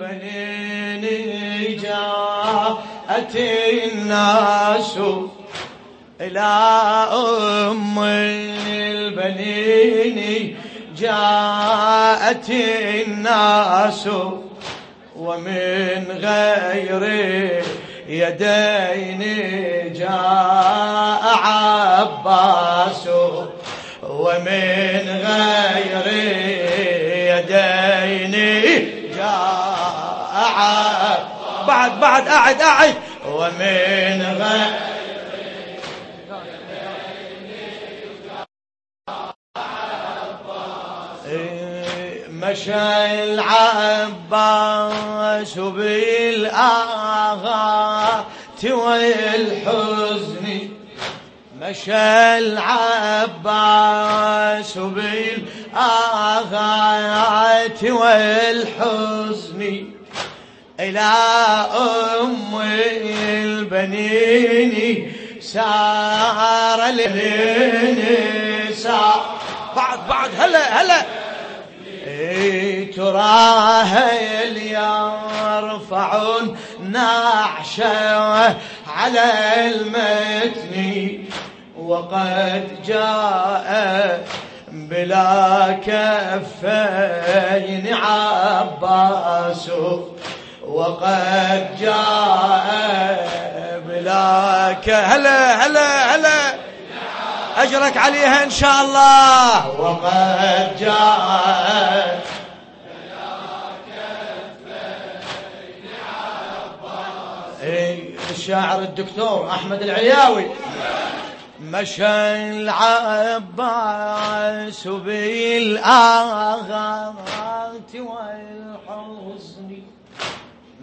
البنين جاءت الناس إلى أم البنين جاءت الناس ومن غير يدين جاء عباس ومن غير جاء بعد بعد أعد أعد. ومن غير مشى العباس بالآغات والحزن. مشى العباس بالآغات والحزن. إلى أم البنين سار النساء بعد بعد هلا هلا. تراها يرفعون نعشه على المتن. وقد جاء بلا كفين عباس وقد جاء بلا هلا هلا هلا. أجرك عليها إن شاء الله. وقد جاء الشاعر الدكتور أحمد العياوي مشى العباس بالآغات والحزن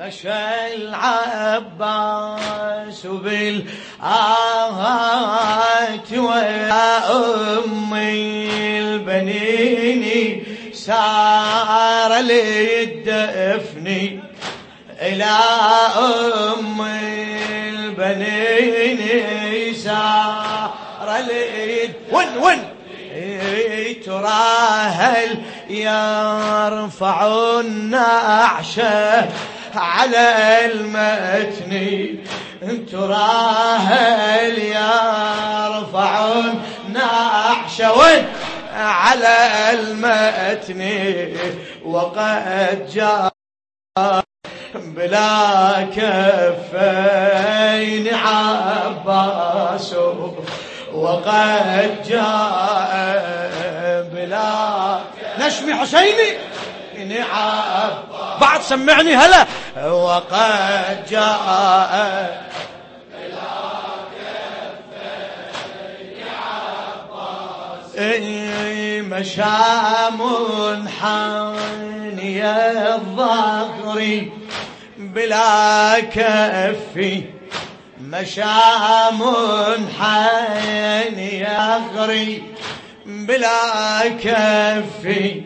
مشى العباس بالآهات ويا أمي البنين سار للدفن إلى أمي البنين سار للدفن. ون ون ترى هل يرفع النعشه على المتن تراه يرفعون نعش وين؟ على المتن وقد جاء بلا كفين عباس وقد جاء بلا نشمي حسيني؟ نعم بعد سمعني هلا. وقد جاء مشى منحني الظهر بلا كفي مشى منحني الظهر بلا كفي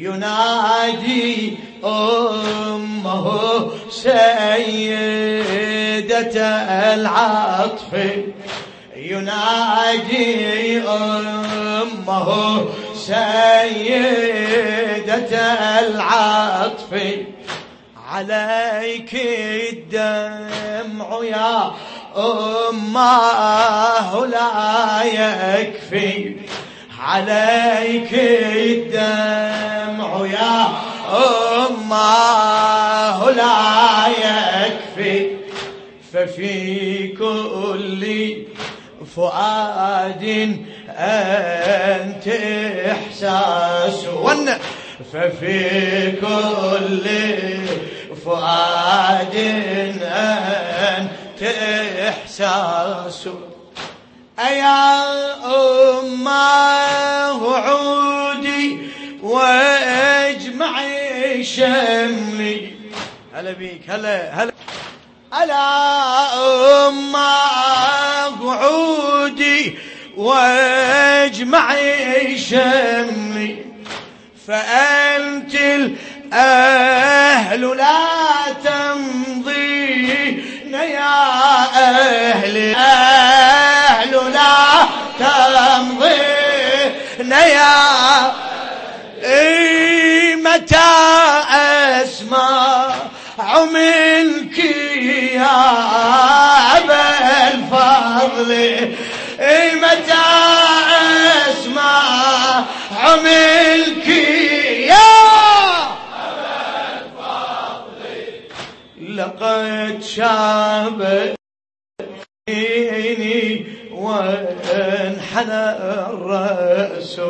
ينادي أمه سيدة العطف. ينادي أمه سيدة العطف. عليك الدمع يا أمه لا يكفي. عليك الدمع يا أمه لا يكفي. ففي كل فؤاد أنت إحساس. ففي كل فؤاد أنت إحساس. أيا شملي هلا بيك هلا هلا. ألا أماه عودي وأجمعي شملي فأنت الأهل لا تمضين يا أهل أهل لا تمضين يا إيه متى عملك يا أبا الفضل. متى أسمع عملك يا أبا الفضل. لقد شابت وانحنى الرأس.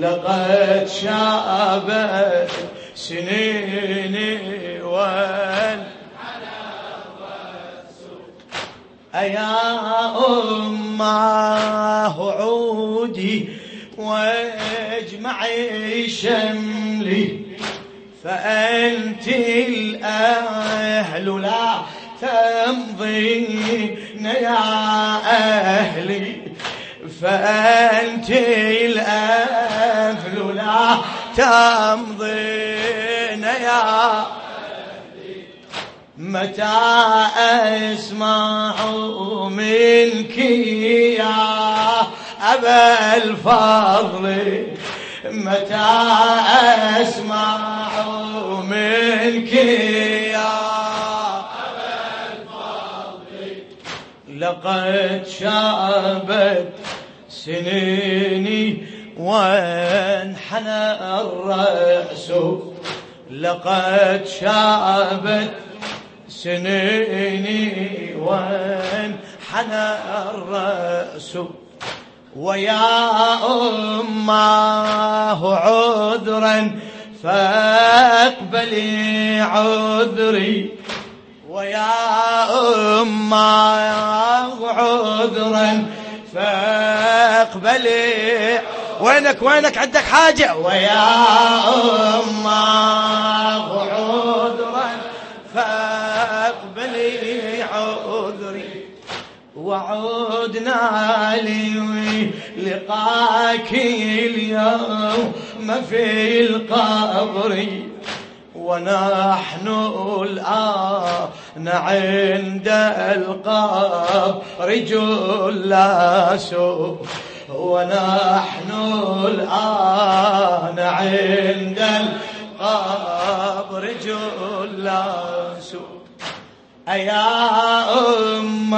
لقد شابت سنيني الرأس أيا أماه عودي واجمعي شملي فأنت الأهل لا تمضين يا أهلي فأنت الأهل لا تمضين يا متى أسمع منك يا أبا الفضل؟ متى أسمع منك يا لقد شابت سنيني وانحنى الرأس. لقد شابت سنيني وانحنى الرأس؟ ويا أماه عذرا فاقبلي عذري. ويا أمه عذرا فاقبلي. وينك وينك عندك حاجة؟ ويا أمه عذرا. وعودنا لي لقاك اليوم في القبر ونحن الآن عند القبر جلاس ونحن الآن عند القبر جلاس أيا أم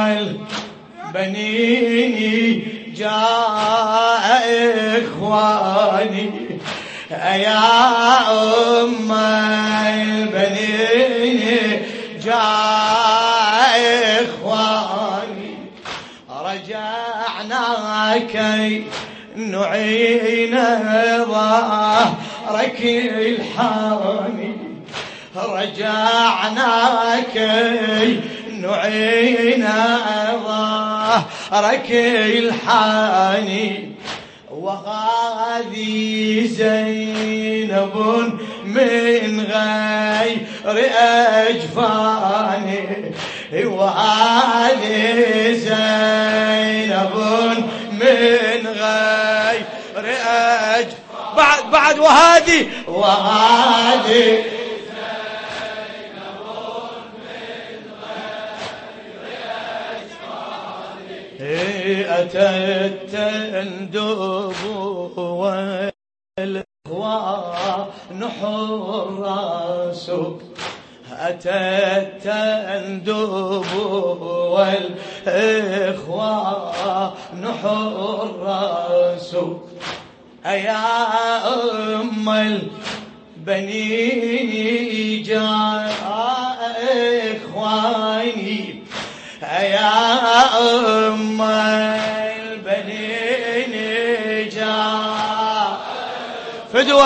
البنين جاء إخواني. يا أم البنين جاء إخواني. رجعنا كي نعين ظهرك الحامي رجعنا كي نعين ظهرك إلحاني وهذه زينب من غير أجفاني. وهذه زينب من غير أجفاني بعد بعد وهذه وهذه أتت تندب والإخوان حراس أتت تندب والإخوان حراس أيا أم البنين جاء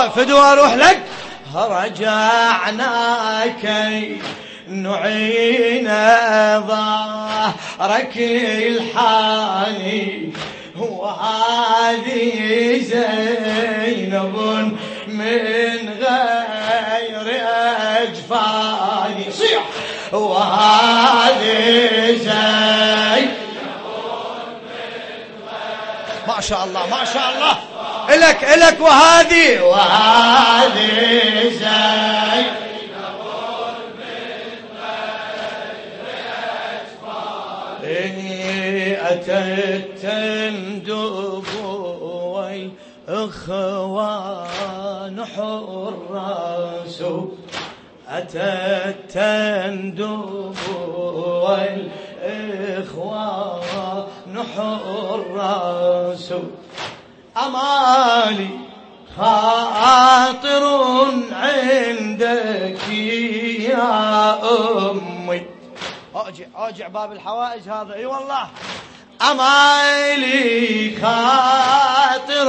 فدوى أروح لك. رجعنا كي نعين ظهرك الحاني. وهذه زينب من غير أجفاني. صيح. وهذه زي ما شاء الله ما شاء الله. إلك إلك وهذه. وهذه زي أتت تندب والإخوان حراس أتت تندب والإخوان حراس أمالي خاطر عندك يا أمي. أرجع أرجع باب الحوائج هذا. إي والله. أمالي خاطر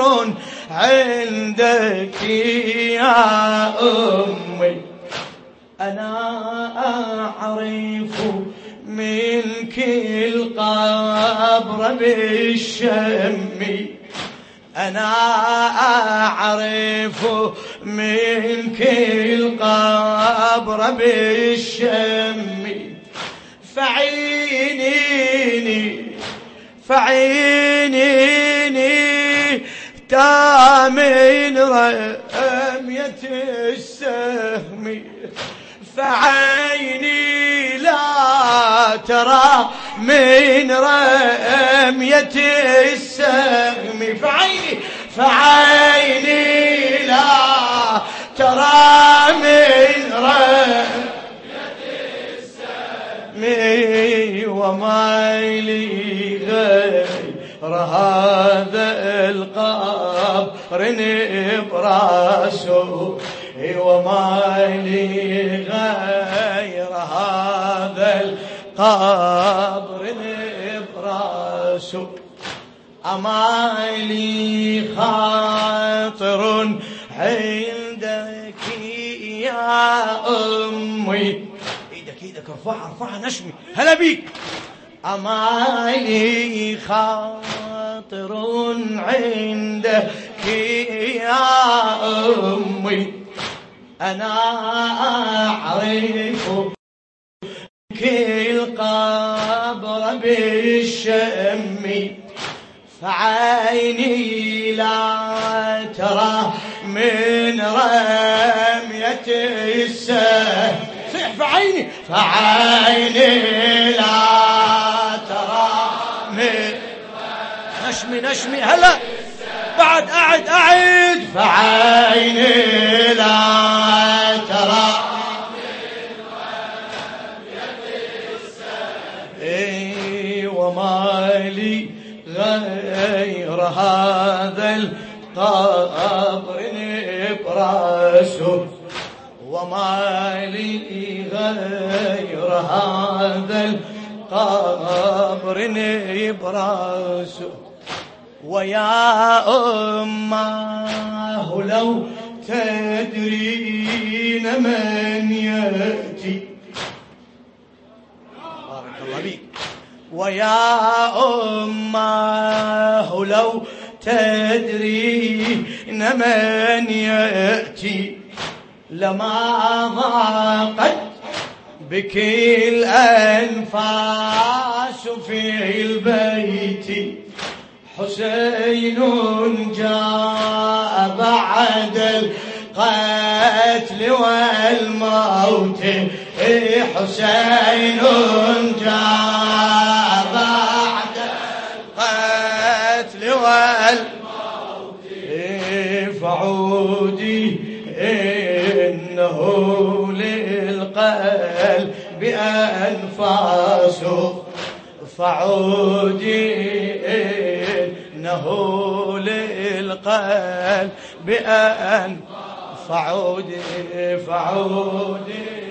عندك يا أمي. أنا أعرف منك القبر بالشم. أنا أعرف منك القبر بالشم. فعينيني فعينيني تامين رمية السهم. فعيني لا ترى من رمية السهم فعيني فعيني لا ترى من رمية وما لي غير هذا القبر نبراسه وما لي غير هذا القبر أما لي خاطر عندك يا أمي. إيدك ارفعها ارفعها نشمي هلا بيك. أما لي خاطر عندك يا أمي. أنا أعرف فعيني لا ترى من رمية السهم. صيح فعيني فعيني لا ترى من نشمي نشمي. هلا. بعد أعد أعد. فعيني لا نبراسه وما لي غير هذا القبر نبراسه ويا أماه لو تدرين من يأتي. بارك الله بيك ويا أماه لو تدرين من يأتي. لما ضاقت بك الأنفاس في البيت حسين جاء بعد القتل والموت. حسين جاء بعد القتل والموت. فعودي إنه للقلب أنفاسه فعودي إنه للقلب بأن فعودي فعودي